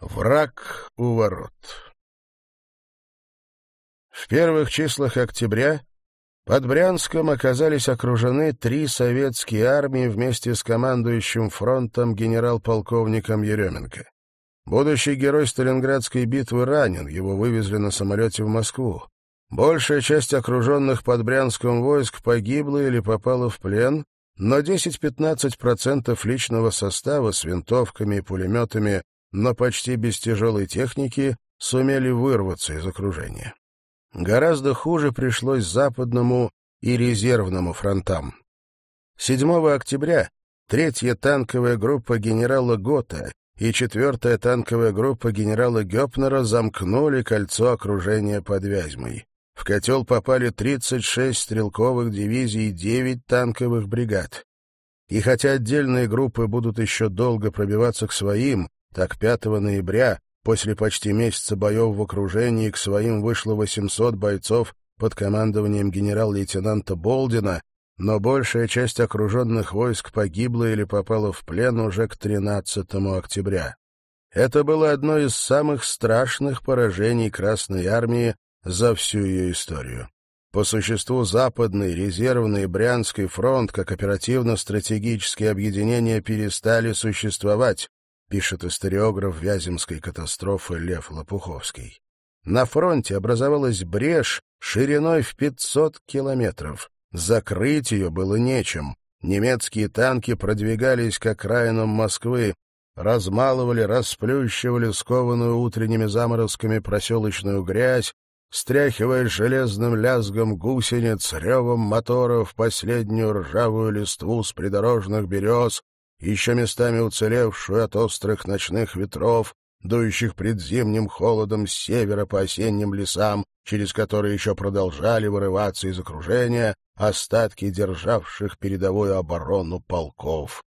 Враг у ворот. В первых числах октября под Брянском оказались окружены три советские армии вместе с командующим фронтом генерал-полковником Еременко. Будущий герой Сталинградской битвы ранен, его вывезли на самолете в Москву. Большая часть окруженных под Брянском войск погибла или попала в плен, но 10-15% личного состава с винтовками и пулеметами но почти без тяжелой техники сумели вырваться из окружения. Гораздо хуже пришлось западному и резервному фронтам. 7 октября третья танковая группа генерала Гота и четвертая танковая группа генерала Гёпнера замкнули кольцо окружения под Вязьмой. В котел попали 36 стрелковых дивизий и 9 танковых бригад. И хотя отдельные группы будут еще долго пробиваться к своим, так 5 ноября, после почти месяца боев в окружении, к своим вышло 800 бойцов под командованием генерал-лейтенанта Болдина, но большая часть окруженных войск погибла или попала в плен уже к 13 октября. Это было одно из самых страшных поражений Красной Армии за всю ее историю. По существу Западный, Резервный и Брянский фронт как оперативно-стратегические объединения перестали существовать, пишет историограф Вяземской катастрофы Лев Лопуховский. На фронте образовалась брешь шириной в 500 километров. Закрыть ее было нечем. Немецкие танки продвигались к окраинам Москвы, размалывали, расплющивали скованную утренними заморозками проселочную грязь, стряхивая железным лязгом гусениц, ревом моторов последнюю ржавую листву с придорожных берез, еще местами уцелевшую от острых ночных ветров, дующих предзимним холодом с севера по осенним лесам, через которые еще продолжали вырываться из окружения остатки державших передовую оборону полков.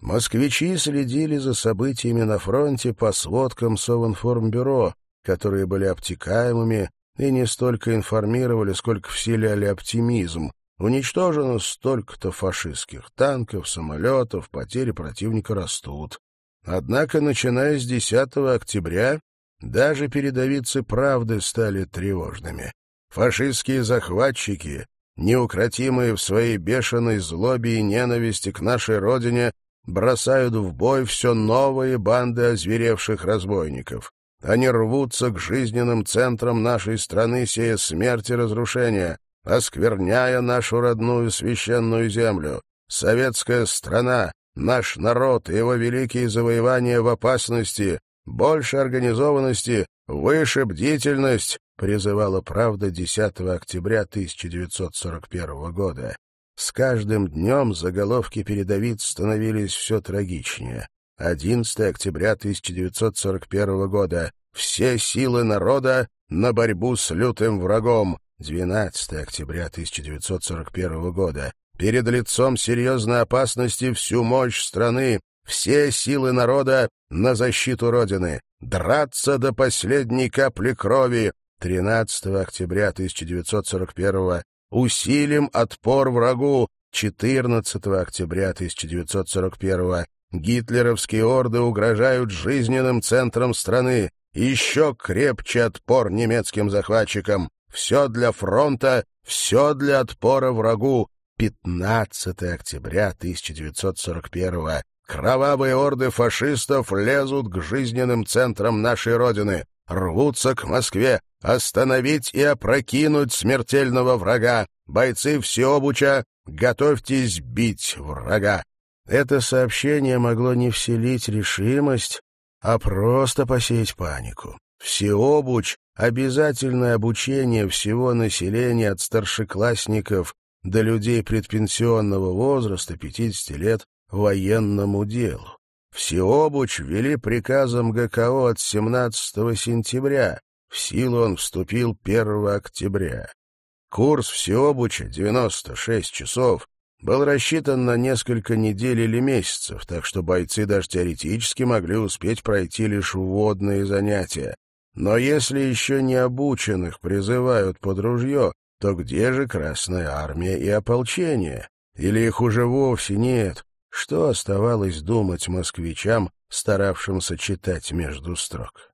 Москвичи следили за событиями на фронте по сводкам Совинформбюро, которые были обтекаемыми и не столько информировали, сколько вселяли оптимизм, Уничтожено столько-то фашистских танков, самолетов, потери противника растут. Однако, начиная с 10 октября, даже передовицы правды стали тревожными. Фашистские захватчики, неукротимые в своей бешеной злобе и ненависти к нашей родине, бросают в бой все новые банды озверевших разбойников. Они рвутся к жизненным центрам нашей страны, сея смерть и разрушение оскверняя нашу родную священную землю. Советская страна, наш народ и его великие завоевания в опасности, больше организованности, выше бдительность, призывала правда 10 октября 1941 года. С каждым днем заголовки передовиц становились все трагичнее. 11 октября 1941 года. Все силы народа на борьбу с лютым врагом. 12 октября 1941 года. Перед лицом серьезной опасности всю мощь страны, все силы народа на защиту Родины. Драться до последней капли крови. 13 октября 1941 Усилим отпор врагу. 14 октября 1941 Гитлеровские орды угрожают жизненным центрам страны. Еще крепче отпор немецким захватчикам. Все для фронта, все для отпора врагу. 15 октября 1941 Кровавые орды фашистов лезут к жизненным центрам нашей Родины, рвутся к Москве, остановить и опрокинуть смертельного врага. Бойцы Всеобуча, готовьтесь бить врага. Это сообщение могло не вселить решимость, а просто посеять панику. Всеобуч обязательное обучение всего населения от старшеклассников до людей предпенсионного возраста 50 лет военному делу. Всеобуч ввели приказом ГКО от 17 сентября, в силу он вступил 1 октября. Курс всеобуча, 96 часов, был рассчитан на несколько недель или месяцев, так что бойцы даже теоретически могли успеть пройти лишь вводные занятия. Но если еще не обученных призывают под ружье, то где же Красная Армия и ополчение? Или их уже вовсе нет? Что оставалось думать москвичам, старавшимся читать между строк?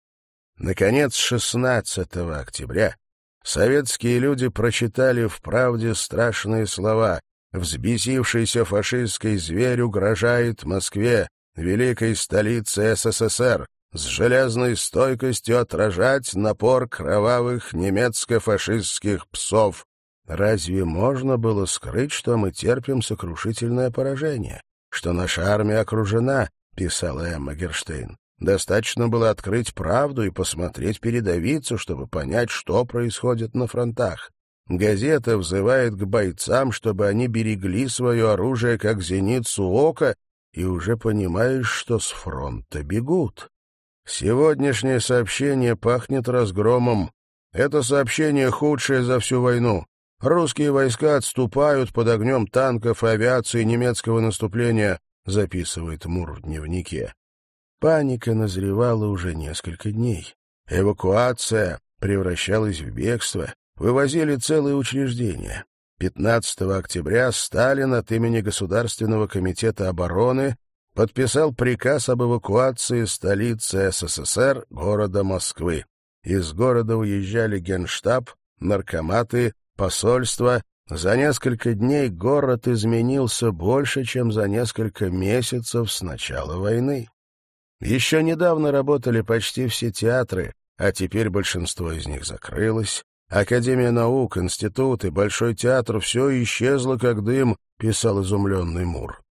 Наконец, 16 октября советские люди прочитали в «Правде» страшные слова «Взбесившийся фашистский зверь угрожает Москве, великой столице СССР, с железной стойкостью отражать напор кровавых немецко-фашистских псов. Разве можно было скрыть, что мы терпим сокрушительное поражение? Что наша армия окружена, писала Эмма Герштейн. Достаточно было открыть правду и посмотреть передовицу, чтобы понять, что происходит на фронтах. Газета взывает к бойцам, чтобы они берегли свое оружие, как зеницу ока, и уже понимаешь, что с фронта бегут. Сегодняшнее сообщение пахнет разгромом. Это сообщение худшее за всю войну. Русские войска отступают под огнем танков и авиации немецкого наступления, записывает Мур в дневнике. Паника назревала уже несколько дней. Эвакуация превращалась в бегство, вывозили целые учреждения. 15 октября Сталин от имени Государственного комитета обороны подписал приказ об эвакуации столицы СССР, города Москвы. Из города уезжали генштаб, наркоматы, посольства. За несколько дней город изменился больше, чем за несколько месяцев с начала войны. Еще недавно работали почти все театры, а теперь большинство из них закрылось. Академия наук, институты, Большой театр — все исчезло, как дым, писал изумленный Мур.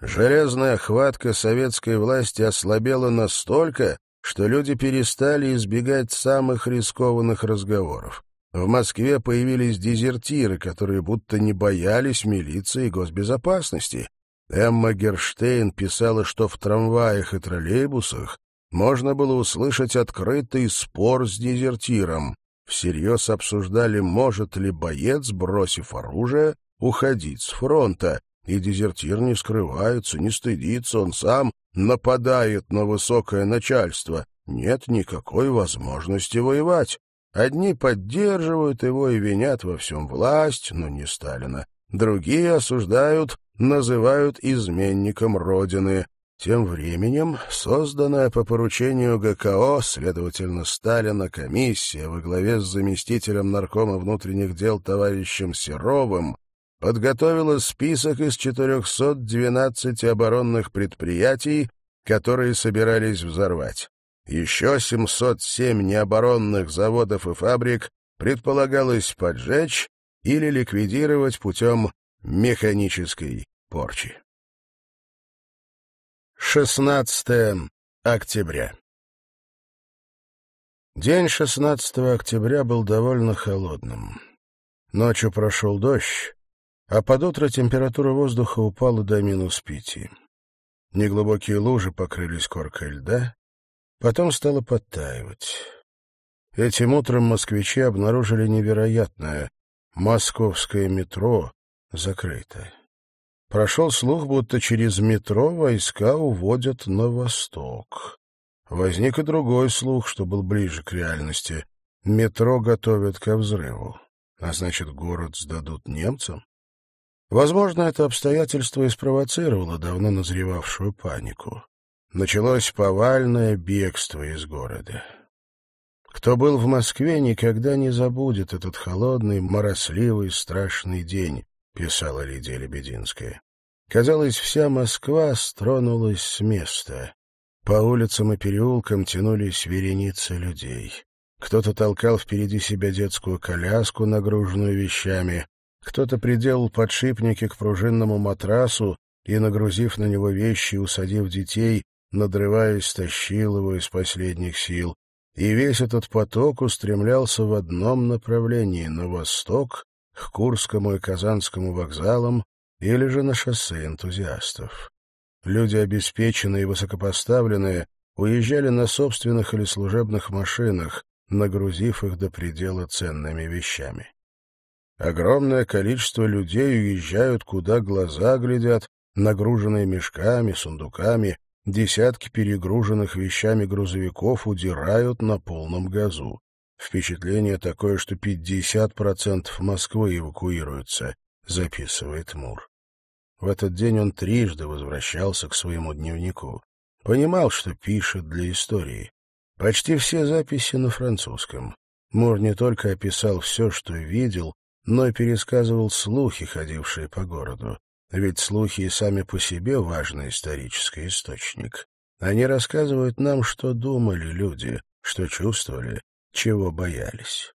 Железная хватка советской власти ослабела настолько, что люди перестали избегать самых рискованных разговоров. В Москве появились дезертиры, которые будто не боялись милиции и госбезопасности. Эмма Герштейн писала, что в трамваях и троллейбусах можно было услышать открытый спор с дезертиром. Всерьез обсуждали, может ли боец, бросив оружие, уходить с фронта, и дезертир не скрывается, не стыдится, он сам нападает на высокое начальство. Нет никакой возможности воевать. Одни поддерживают его и винят во всем власть, но не Сталина. Другие осуждают, называют изменником Родины. Тем временем созданная по поручению ГКО, следовательно, Сталина, комиссия во главе с заместителем наркома внутренних дел товарищем Серовым подготовила список из 412 оборонных предприятий, которые собирались взорвать. Еще 707 необоронных заводов и фабрик предполагалось поджечь или ликвидировать путем механической порчи. 16 октября День 16 октября был довольно холодным. Ночью прошел дождь, а под утро температура воздуха упала до минус пяти. Неглубокие лужи покрылись коркой льда, потом стало подтаивать. Этим утром москвичи обнаружили невероятное. Московское метро закрыто. Прошел слух, будто через метро войска уводят на восток. Возник и другой слух, что был ближе к реальности. Метро готовят ко взрыву. А значит, город сдадут немцам? Возможно, это обстоятельство и спровоцировало давно назревавшую панику. Началось повальное бегство из города. Кто был в Москве, никогда не забудет этот холодный, моросливый, страшный день, писала Лидия Лебединская. Казалось, вся Москва стронулась с места. По улицам и переулкам тянулись вереницы людей. Кто-то толкал впереди себя детскую коляску, нагруженную вещами, кто-то приделал подшипники к пружинному матрасу и, нагрузив на него вещи усадив детей, надрываясь, тащил его из последних сил. И весь этот поток устремлялся в одном направлении — на восток, к Курскому и Казанскому вокзалам или же на шоссе энтузиастов. Люди, обеспеченные и высокопоставленные, уезжали на собственных или служебных машинах, нагрузив их до предела ценными вещами. Огромное количество людей уезжают, куда глаза глядят, нагруженные мешками, сундуками, десятки перегруженных вещами грузовиков удирают на полном газу. Впечатление такое, что 50% Москвы эвакуируются, записывает Мур. В этот день он трижды возвращался к своему дневнику. Понимал, что пишет для истории. Почти все записи на французском. Мур не только описал все, что видел, но пересказывал слухи, ходившие по городу. Ведь слухи и сами по себе важный исторический источник. Они рассказывают нам, что думали люди, что чувствовали, чего боялись.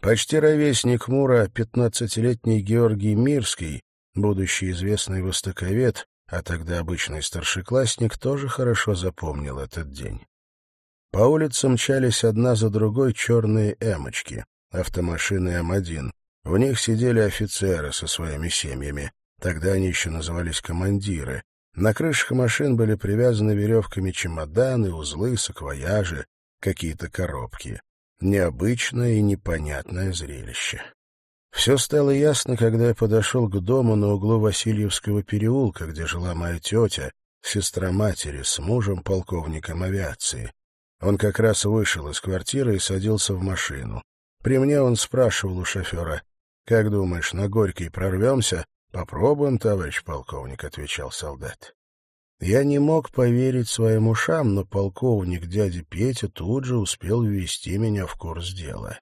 Почти ровесник Мура, пятнадцатилетний Георгий Мирский, будущий известный востоковед, а тогда обычный старшеклассник, тоже хорошо запомнил этот день. По улицам мчались одна за другой черные эмочки, автомашины М1. В них сидели офицеры со своими семьями. Тогда они еще назывались командиры. На крышах машин были привязаны веревками чемоданы, узлы, саквояжи, какие-то коробки. Необычное и непонятное зрелище. Все стало ясно, когда я подошел к дому на углу Васильевского переулка, где жила моя тетя, сестра матери, с мужем полковником авиации. Он как раз вышел из квартиры и садился в машину. При мне он спрашивал у шофера, «Как думаешь, на Горький прорвемся?» «Попробуем, товарищ полковник», — отвечал солдат. Я не мог поверить своим ушам, но полковник дядя Петя тут же успел ввести меня в курс дела.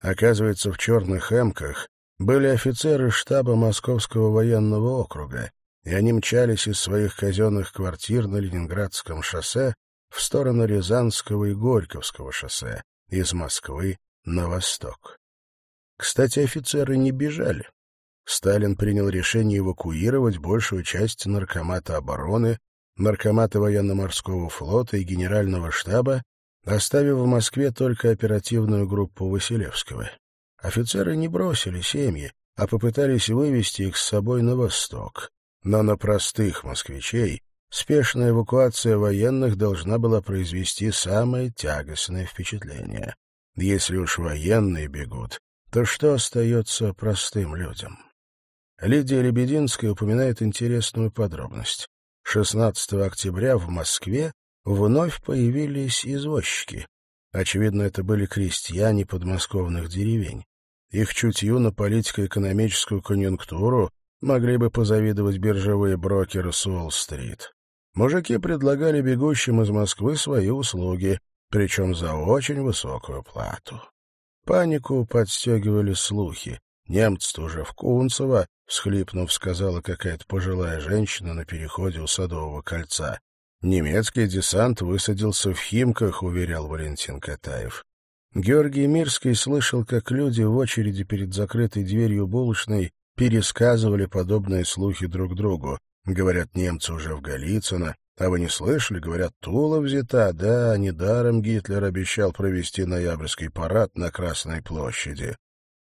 Оказывается, в черных эмках были офицеры штаба Московского военного округа, и они мчались из своих казенных квартир на Ленинградском шоссе в сторону Рязанского и Горьковского шоссе, из Москвы на восток. Кстати, офицеры не бежали. Сталин принял решение эвакуировать большую часть наркомата обороны наркомата военно-морского флота и генерального штаба, оставив в Москве только оперативную группу Василевского. Офицеры не бросили семьи, а попытались вывести их с собой на восток. Но на простых москвичей спешная эвакуация военных должна была произвести самое тягостное впечатление. Если уж военные бегут, то что остается простым людям? Лидия Лебединская упоминает интересную подробность. 16 октября в Москве вновь появились извозчики. Очевидно, это были крестьяне подмосковных деревень. Их чутью на политико-экономическую конъюнктуру могли бы позавидовать биржевые брокеры с Уолл-стрит. Мужики предлагали бегущим из Москвы свои услуги, причем за очень высокую плату. Панику подстегивали слухи. Немцы уже в Кунцево, всхлипнув, сказала какая-то пожилая женщина на переходе у Садового кольца. Немецкий десант высадился в Химках, уверял Валентин Катаев. Георгий Мирский слышал, как люди в очереди перед закрытой дверью булочной пересказывали подобные слухи друг другу. Говорят, немцы уже в Голицыно. А вы не слышали? Говорят, Тула взята. Да, недаром Гитлер обещал провести ноябрьский парад на Красной площади.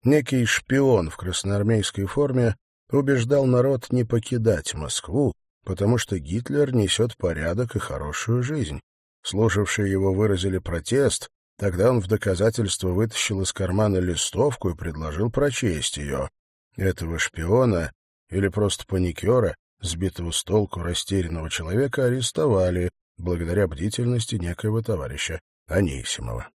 Некий шпион в красноармейской форме убеждал народ не покидать Москву, потому что Гитлер несет порядок и хорошую жизнь. Слушавшие его выразили протест, тогда он в доказательство вытащил из кармана листовку и предложил прочесть ее. Этого шпиона или просто паникера, сбитого с толку растерянного человека, арестовали благодаря бдительности некоего товарища Анисимова.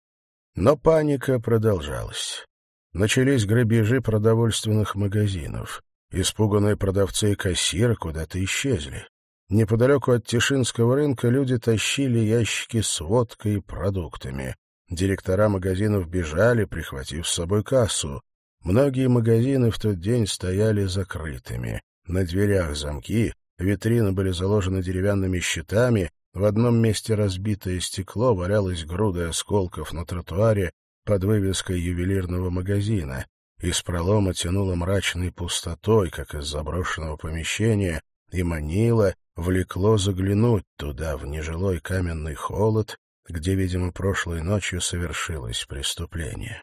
Но паника продолжалась. Начались грабежи продовольственных магазинов. Испуганные продавцы и кассиры куда-то исчезли. Неподалеку от Тишинского рынка люди тащили ящики с водкой и продуктами. Директора магазинов бежали, прихватив с собой кассу. Многие магазины в тот день стояли закрытыми. На дверях замки, витрины были заложены деревянными щитами, в одном месте разбитое стекло, валялось грудой осколков на тротуаре, под вывеской ювелирного магазина. Из пролома тянуло мрачной пустотой, как из заброшенного помещения, и манило, влекло заглянуть туда, в нежилой каменный холод, где, видимо, прошлой ночью совершилось преступление.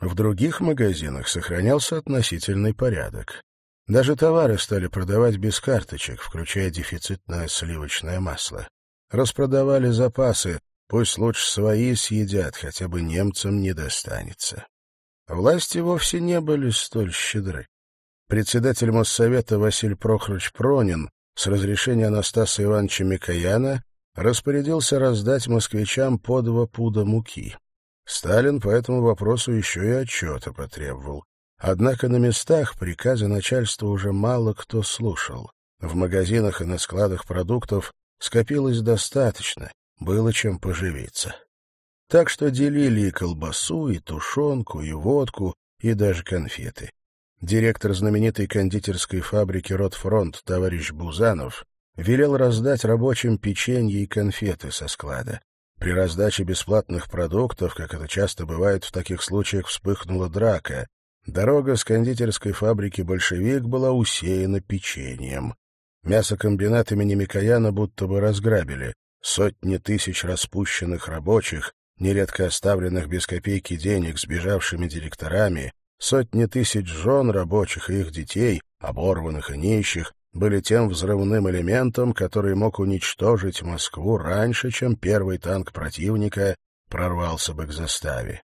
В других магазинах сохранялся относительный порядок. Даже товары стали продавать без карточек, включая дефицитное сливочное масло. Распродавали запасы, Пусть лучше свои съедят, хотя бы немцам не достанется. Власти вовсе не были столь щедры. Председатель Моссовета Василий Прохорович Пронин с разрешения Анастаса Ивановича Микояна распорядился раздать москвичам по два пуда муки. Сталин по этому вопросу еще и отчета потребовал. Однако на местах приказы начальства уже мало кто слушал. В магазинах и на складах продуктов скопилось достаточно, было чем поживиться. Так что делили и колбасу, и тушенку, и водку, и даже конфеты. Директор знаменитой кондитерской фабрики «Ротфронт» товарищ Бузанов велел раздать рабочим печенье и конфеты со склада. При раздаче бесплатных продуктов, как это часто бывает в таких случаях, вспыхнула драка. Дорога с кондитерской фабрики «Большевик» была усеяна печеньем. Мясокомбинат имени Микояна будто бы разграбили. Сотни тысяч распущенных рабочих, нередко оставленных без копейки денег сбежавшими директорами, сотни тысяч жен рабочих и их детей, оборванных и нищих, были тем взрывным элементом, который мог уничтожить Москву раньше, чем первый танк противника прорвался бы к заставе.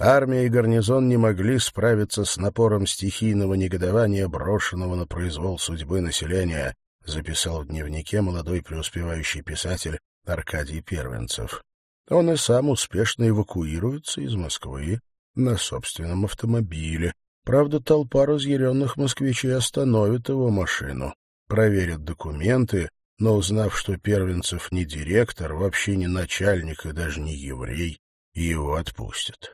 Армия и гарнизон не могли справиться с напором стихийного негодования, брошенного на произвол судьбы населения, записал в дневнике молодой преуспевающий писатель Аркадий Первенцев. Он и сам успешно эвакуируется из Москвы на собственном автомобиле. Правда, толпа разъяренных москвичей остановит его машину проверят документы, но, узнав, что Первенцев не директор, вообще не начальник и даже не еврей, его отпустят.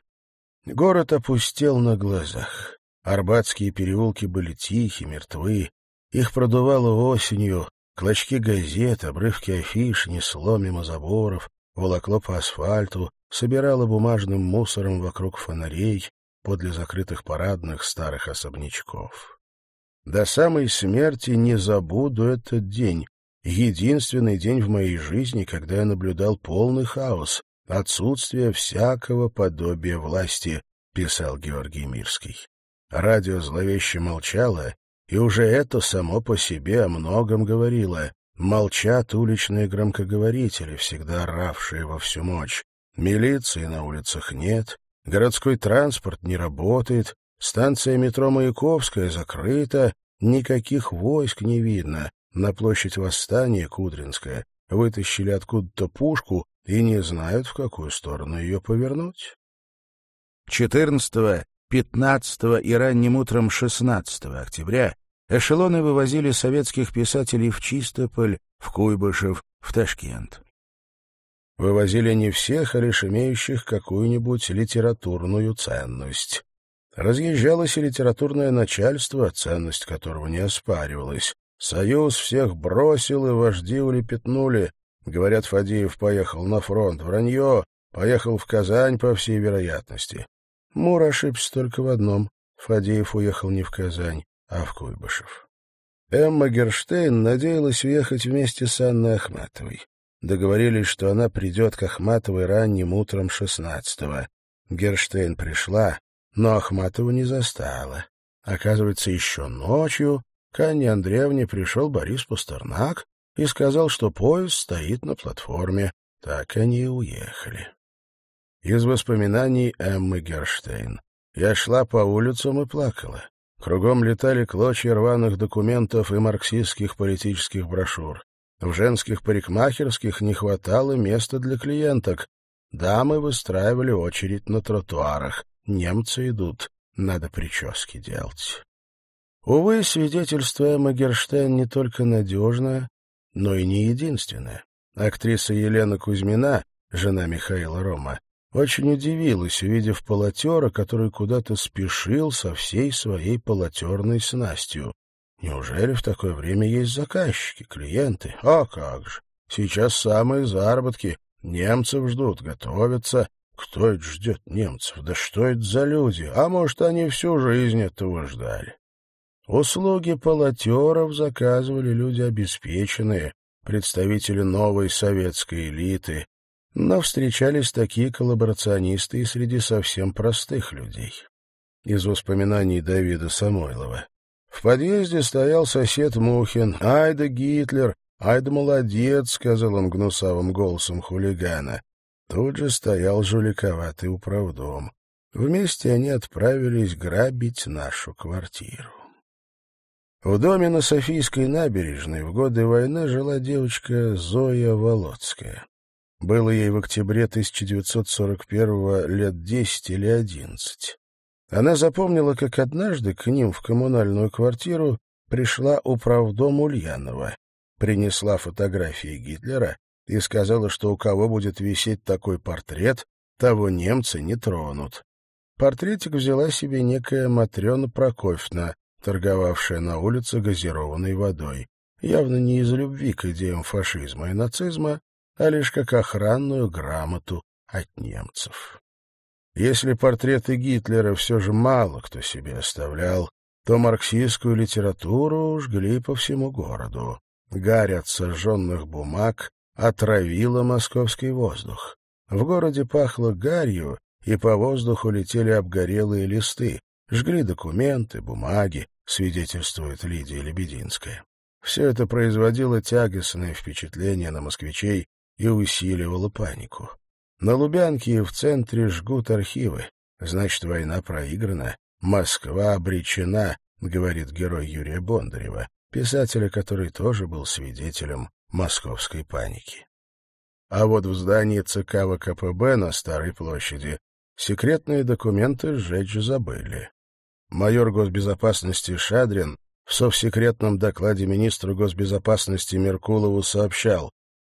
Город опустел на глазах. Арбатские переулки были тихи, мертвы. Их продувало осенью, клочки газет, обрывки афиш несло мимо заборов, волокло по асфальту, собирало бумажным мусором вокруг фонарей подле закрытых парадных старых особнячков. До самой смерти не забуду этот день. Единственный день в моей жизни, когда я наблюдал полный хаос, отсутствие всякого подобия власти, писал Георгий Мирский. Радио зловеще молчало, и уже это само по себе о многом говорило. Молчат уличные громкоговорители, всегда оравшие во всю мощь. Милиции на улицах нет, городской транспорт не работает, Станция метро Маяковская закрыта, никаких войск не видно. На площадь Восстания, Кудринская, вытащили откуда-то пушку и не знают, в какую сторону ее повернуть. 14, 15 и ранним утром 16 октября эшелоны вывозили советских писателей в Чистополь, в Куйбышев, в Ташкент. Вывозили не всех, а лишь имеющих какую-нибудь литературную ценность. Разъезжалось и литературное начальство, ценность которого не оспаривалась. Союз всех бросил, и вожди улепетнули. Говорят, Фадеев поехал на фронт. Вранье. Поехал в Казань, по всей вероятности. Мур ошибся только в одном. Фадеев уехал не в Казань, а в Куйбышев. Эмма Герштейн надеялась уехать вместе с Анной Ахматовой. Договорились, что она придет к Ахматовой ранним утром шестнадцатого. Герштейн пришла, но Ахматова не застала. Оказывается, еще ночью к Анне Андреевне пришел Борис Пастернак и сказал, что поезд стоит на платформе. Так они и уехали. Из воспоминаний Эммы Герштейн. Я шла по улицам и плакала. Кругом летали клочья рваных документов и марксистских политических брошюр. В женских парикмахерских не хватало места для клиенток. Дамы выстраивали очередь на тротуарах. Немцы идут, надо прически делать. Увы, свидетельство Эммы Герштейн не только надежное, но и не единственное. Актриса Елена Кузьмина, жена Михаила Рома, очень удивилась, увидев полотера, который куда-то спешил со всей своей полотерной снастью. Неужели в такое время есть заказчики, клиенты? А как же! Сейчас самые заработки. Немцев ждут, готовятся. Кто это ждет немцев? Да что это за люди? А может, они всю жизнь этого ждали? Услуги полотеров заказывали люди обеспеченные, представители новой советской элиты, но встречались такие коллаборационисты и среди совсем простых людей. Из воспоминаний Давида Самойлова. В подъезде стоял сосед Мухин. «Ай да Гитлер! Ай да молодец!» — сказал он гнусавым голосом хулигана. Тут же стоял жуликоватый управдом. Вместе они отправились грабить нашу квартиру. В доме на Софийской набережной в годы войны жила девочка Зоя Володская. Было ей в октябре 1941 лет 10 или 11. Она запомнила, как однажды к ним в коммунальную квартиру пришла управдом Ульянова, принесла фотографии Гитлера и сказала, что у кого будет висеть такой портрет, того немцы не тронут. Портретик взяла себе некая Матрена Прокофьевна, торговавшая на улице газированной водой, явно не из любви к идеям фашизма и нацизма, а лишь как охранную грамоту от немцев. Если портреты Гитлера все же мало кто себе оставлял, то марксистскую литературу жгли по всему городу. Гарь от сожженных бумаг отравила московский воздух. В городе пахло гарью, и по воздуху летели обгорелые листы, жгли документы, бумаги, свидетельствует Лидия Лебединская. Все это производило тягостное впечатление на москвичей и усиливало панику. На Лубянке и в центре жгут архивы. Значит, война проиграна. Москва обречена, говорит герой Юрия Бондарева, писателя, который тоже был свидетелем московской паники. А вот в здании ЦК ВКПБ на Старой площади секретные документы сжечь забыли. Майор госбезопасности Шадрин в совсекретном докладе министру госбезопасности Меркулову сообщал.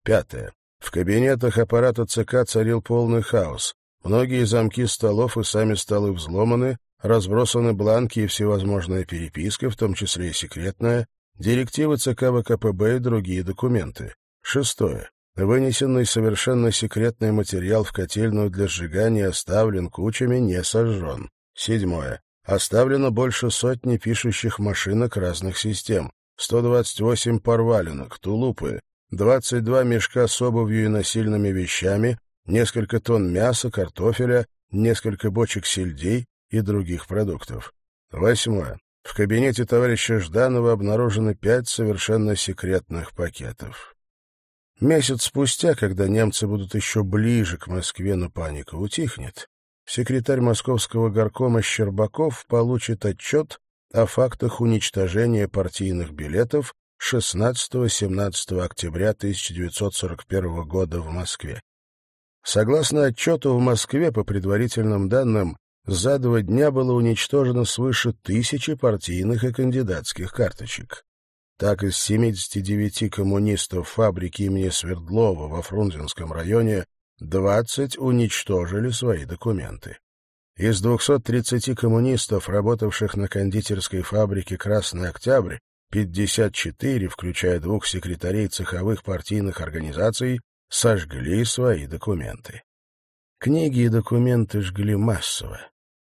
Пятое. В кабинетах аппарата ЦК царил полный хаос. Многие замки столов и сами столы взломаны, разбросаны бланки и всевозможная переписка, в том числе и секретная, директивы ЦК ВКПБ и другие документы. Шестое. Вынесенный совершенно секретный материал в котельную для сжигания оставлен кучами, не сожжен. Седьмое. Оставлено больше сотни пишущих машинок разных систем. 128 порвалинок, тулупы, 22 мешка с обувью и насильными вещами, несколько тонн мяса, картофеля, несколько бочек сельдей и других продуктов. Восьмое. В кабинете товарища Жданова обнаружены пять совершенно секретных пакетов. Месяц спустя, когда немцы будут еще ближе к Москве, но паника утихнет, секретарь московского горкома Щербаков получит отчет о фактах уничтожения партийных билетов 16-17 октября 1941 года в Москве. Согласно отчету, в Москве, по предварительным данным, за два дня было уничтожено свыше тысячи партийных и кандидатских карточек. Так из 79 коммунистов фабрики имени Свердлова во Фрунзенском районе 20 уничтожили свои документы. Из 230 коммунистов, работавших на кондитерской фабрике «Красный Октябрь», 54, включая двух секретарей цеховых партийных организаций, сожгли свои документы. Книги и документы жгли массово.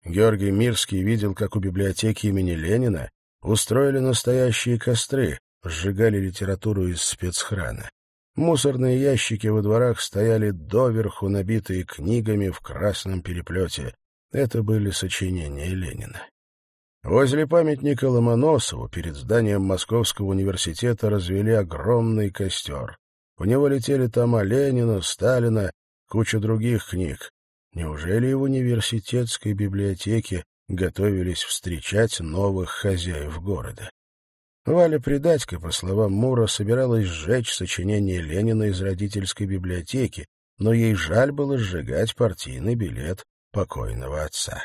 Георгий Мирский видел, как у библиотеки имени Ленина устроили настоящие костры, сжигали литературу из спецхрана. Мусорные ящики во дворах стояли доверху, набитые книгами в красном переплете. Это были сочинения Ленина. Возле памятника Ломоносову перед зданием Московского университета развели огромный костер. У него летели тома Ленина, Сталина, куча других книг. Неужели в университетской библиотеке готовились встречать новых хозяев города? Валя Придатько, по словам Мура, собиралась сжечь сочинение Ленина из родительской библиотеки, но ей жаль было сжигать партийный билет покойного отца.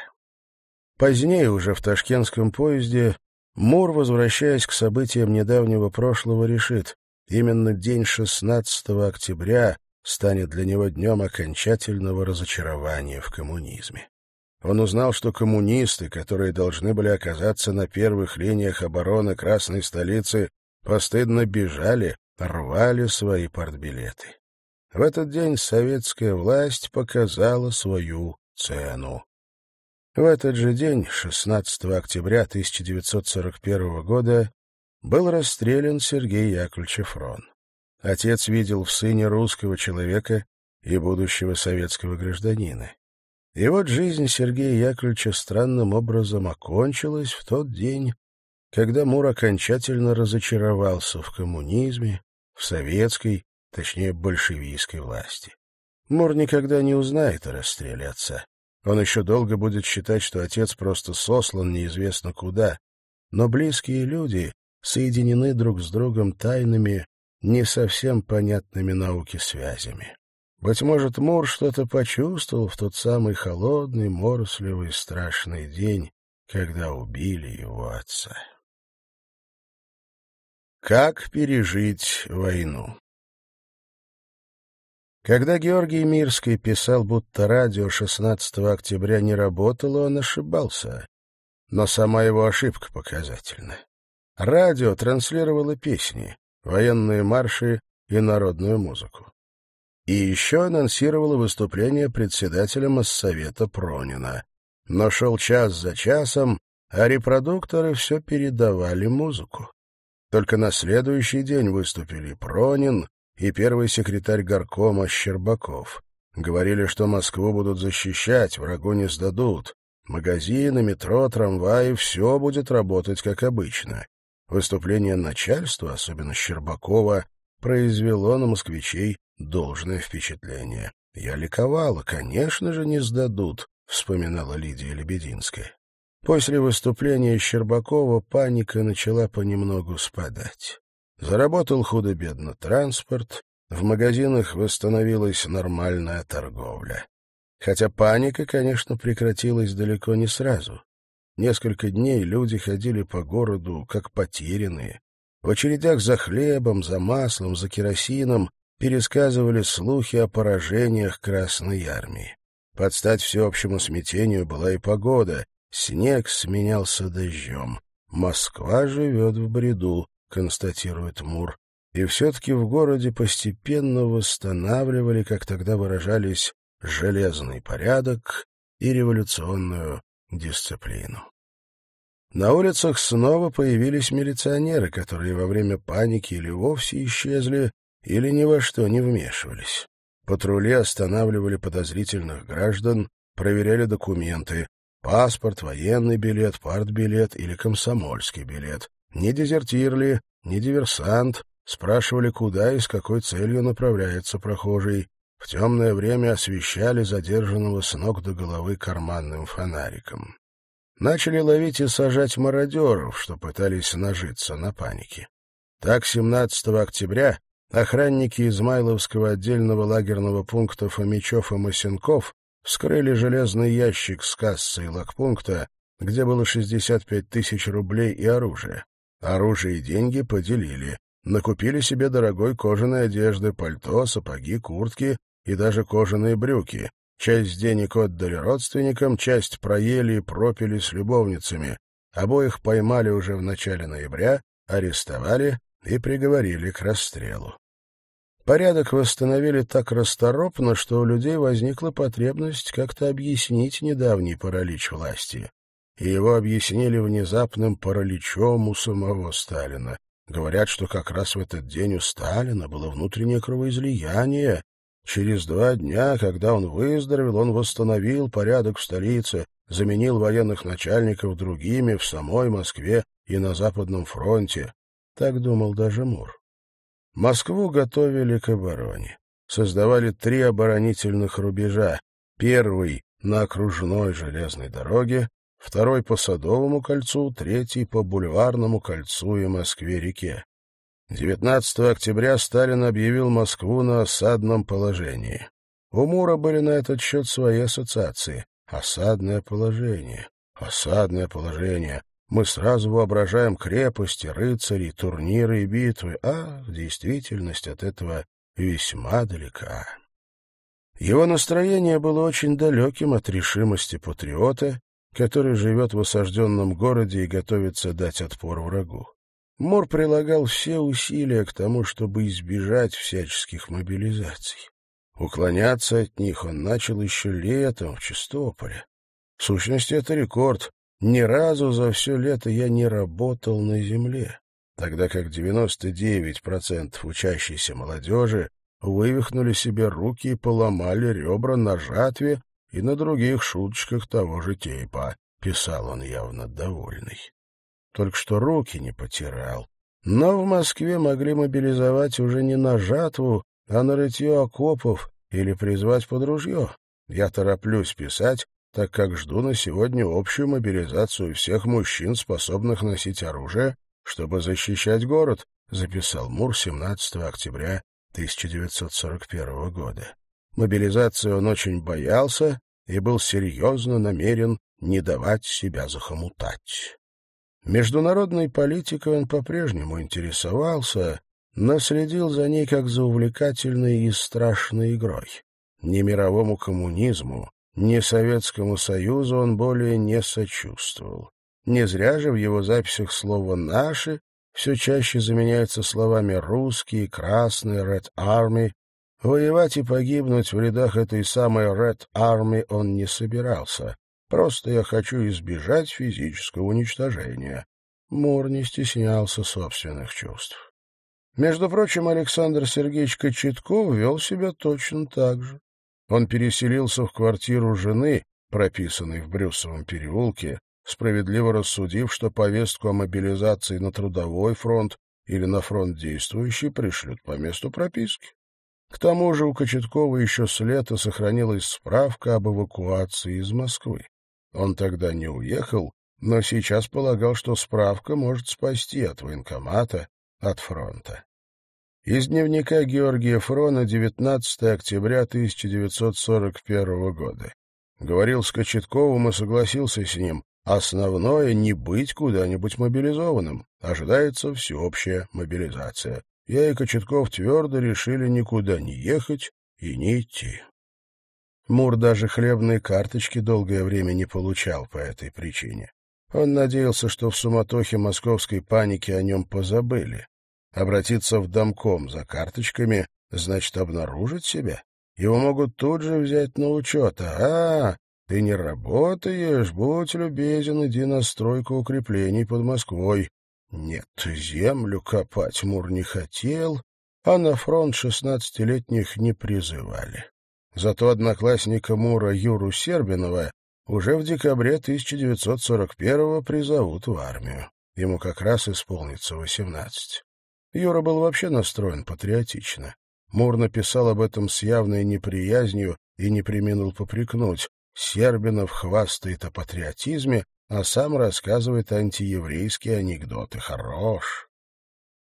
Позднее, уже в ташкентском поезде, Мур, возвращаясь к событиям недавнего прошлого, решит, именно день 16 октября станет для него днем окончательного разочарования в коммунизме. Он узнал, что коммунисты, которые должны были оказаться на первых линиях обороны Красной столицы, постыдно бежали, рвали свои портбилеты. В этот день советская власть показала свою цену. В этот же день, 16 октября 1941 года, был расстрелян Сергей Яковлевич Фрон. Отец видел в сыне русского человека и будущего советского гражданина. И вот жизнь Сергея Яковлевича странным образом окончилась в тот день, когда Мур окончательно разочаровался в коммунизме, в советской, точнее, большевистской власти. Мур никогда не узнает о расстреле отца. Он еще долго будет считать, что отец просто сослан неизвестно куда. Но близкие люди соединены друг с другом тайными, не совсем понятными науке связями. Быть может, Мур что-то почувствовал в тот самый холодный, моросливый, страшный день, когда убили его отца. Как пережить войну? Когда Георгий Мирский писал, будто радио 16 октября не работало, он ошибался. Но сама его ошибка показательна. Радио транслировало песни, военные марши и народную музыку. И еще анонсировало выступление председателя Моссовета Пронина. Но шел час за часом, а репродукторы все передавали музыку. Только на следующий день выступили Пронин и первый секретарь горкома Щербаков. Говорили, что Москву будут защищать, врагу не сдадут. Магазины, метро, трамваи — все будет работать как обычно. Выступление начальства, особенно Щербакова, произвело на москвичей должное впечатление. «Я ликовала, конечно же, не сдадут», — вспоминала Лидия Лебединская. После выступления Щербакова паника начала понемногу спадать. Заработал худо-бедно транспорт, в магазинах восстановилась нормальная торговля. Хотя паника, конечно, прекратилась далеко не сразу. Несколько дней люди ходили по городу как потерянные. В очередях за хлебом, за маслом, за керосином пересказывали слухи о поражениях Красной Армии. Под стать всеобщему смятению была и погода. Снег сменялся дождем. Москва живет в бреду, констатирует Мур. И все-таки в городе постепенно восстанавливали, как тогда выражались, железный порядок и революционную дисциплину. На улицах снова появились милиционеры, которые во время паники или вовсе исчезли, или ни во что не вмешивались. Патрули останавливали подозрительных граждан, проверяли документы, паспорт, военный билет, партбилет или комсомольский билет, не дезертир ли, не диверсант, спрашивали, куда и с какой целью направляется прохожий. В темное время освещали задержанного с ног до головы карманным фонариком. Начали ловить и сажать мародеров, что пытались нажиться на панике. Так, 17 октября охранники Измайловского отдельного лагерного пункта Фомичев и Масенков вскрыли железный ящик с кассой лагпункта, где было 65 тысяч рублей и оружие. Оружие и деньги поделили. Накупили себе дорогой кожаной одежды, пальто, сапоги, куртки и даже кожаные брюки. Часть денег отдали родственникам, часть проели и пропили с любовницами. Обоих поймали уже в начале ноября, арестовали и приговорили к расстрелу. Порядок восстановили так расторопно, что у людей возникла потребность как-то объяснить недавний паралич власти и его объяснили внезапным параличом у самого Сталина. Говорят, что как раз в этот день у Сталина было внутреннее кровоизлияние. Через два дня, когда он выздоровел, он восстановил порядок в столице, заменил военных начальников другими в самой Москве и на Западном фронте. Так думал даже Мур. Москву готовили к обороне. Создавали три оборонительных рубежа. Первый — на окружной железной дороге, второй по Садовому кольцу, третий по Бульварному кольцу и Москве-реке. 19 октября Сталин объявил Москву на осадном положении. У Мура были на этот счет свои ассоциации. Осадное положение. Осадное положение. Мы сразу воображаем крепости, рыцарей, турниры и битвы, а действительность от этого весьма далека. Его настроение было очень далеким от решимости патриота который живет в осажденном городе и готовится дать отпор врагу. Мор прилагал все усилия к тому, чтобы избежать всяческих мобилизаций. Уклоняться от них он начал еще летом в Чистополе. В сущности, это рекорд. Ни разу за все лето я не работал на земле, тогда как 99% учащейся молодежи вывихнули себе руки и поломали ребра на жатве и на других шуточках того же типа, — писал он явно довольный. Только что руки не потирал. Но в Москве могли мобилизовать уже не на жатву, а на рытье окопов или призвать под ружье. Я тороплюсь писать, так как жду на сегодня общую мобилизацию всех мужчин, способных носить оружие, чтобы защищать город, записал Мур 17 октября 1941 года. Мобилизации он очень боялся и был серьезно намерен не давать себя захомутать. Международной политикой он по-прежнему интересовался, но следил за ней как за увлекательной и страшной игрой. Ни мировому коммунизму, ни Советскому Союзу он более не сочувствовал. Не зря же в его записях слово «наши» все чаще заменяется словами «русские», «красные», «Red Army». Воевать и погибнуть в рядах этой самой Red Army он не собирался. Просто я хочу избежать физического уничтожения. Мур не стеснялся собственных чувств. Между прочим, Александр Сергеевич Кочетков вел себя точно так же. Он переселился в квартиру жены, прописанной в Брюсовом переулке, справедливо рассудив, что повестку о мобилизации на трудовой фронт или на фронт действующий пришлют по месту прописки. К тому же у Кочеткова еще с лета сохранилась справка об эвакуации из Москвы. Он тогда не уехал, но сейчас полагал, что справка может спасти от военкомата, от фронта. Из дневника Георгия Фрона 19 октября 1941 года. Говорил с Кочетковым и согласился с ним. Основное — не быть куда-нибудь мобилизованным. Ожидается всеобщая мобилизация. Я и Кочетков твердо решили никуда не ехать и не идти. Мур даже хлебные карточки долгое время не получал по этой причине. Он надеялся, что в суматохе московской паники о нем позабыли. Обратиться в домком за карточками значит обнаружить себя. Его могут тут же взять на учет. А, ты не работаешь, будь любезен, иди на стройку укреплений под Москвой. Нет, землю копать Мур не хотел, а на фронт шестнадцатилетних не призывали. Зато одноклассника Мура Юру Сербинова уже в декабре 1941-го призовут в армию. Ему как раз исполнится 18. Юра был вообще настроен патриотично. Мур написал об этом с явной неприязнью и не приминул попрекнуть. Сербинов хвастает о патриотизме, а сам рассказывает антиеврейские анекдоты. Хорош.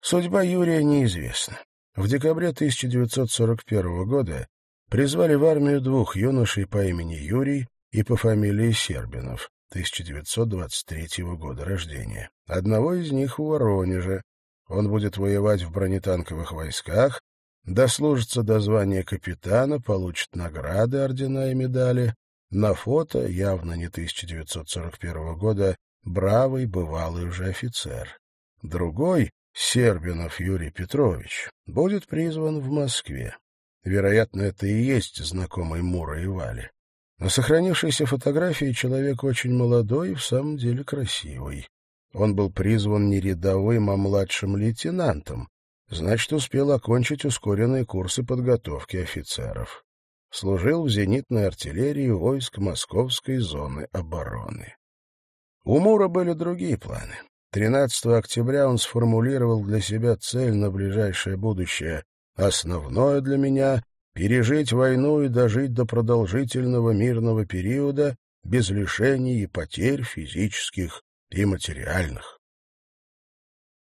Судьба Юрия неизвестна. В декабре 1941 года призвали в армию двух юношей по имени Юрий и по фамилии Сербинов, 1923 года рождения. Одного из них в Воронеже. Он будет воевать в бронетанковых войсках, дослужится до звания капитана, получит награды, ордена и медали. На фото, явно не 1941 года, бравый бывалый уже офицер. Другой, Сербинов Юрий Петрович, будет призван в Москве. Вероятно, это и есть знакомый Мура и Вали. На сохранившейся фотографии человек очень молодой и в самом деле красивый. Он был призван не рядовым, а младшим лейтенантом, значит, успел окончить ускоренные курсы подготовки офицеров. Служил в зенитной артиллерии войск Московской зоны обороны. У Мура были другие планы. 13 октября он сформулировал для себя цель на ближайшее будущее Основное для меня — пережить войну и дожить до продолжительного мирного периода без лишений и потерь физических и материальных.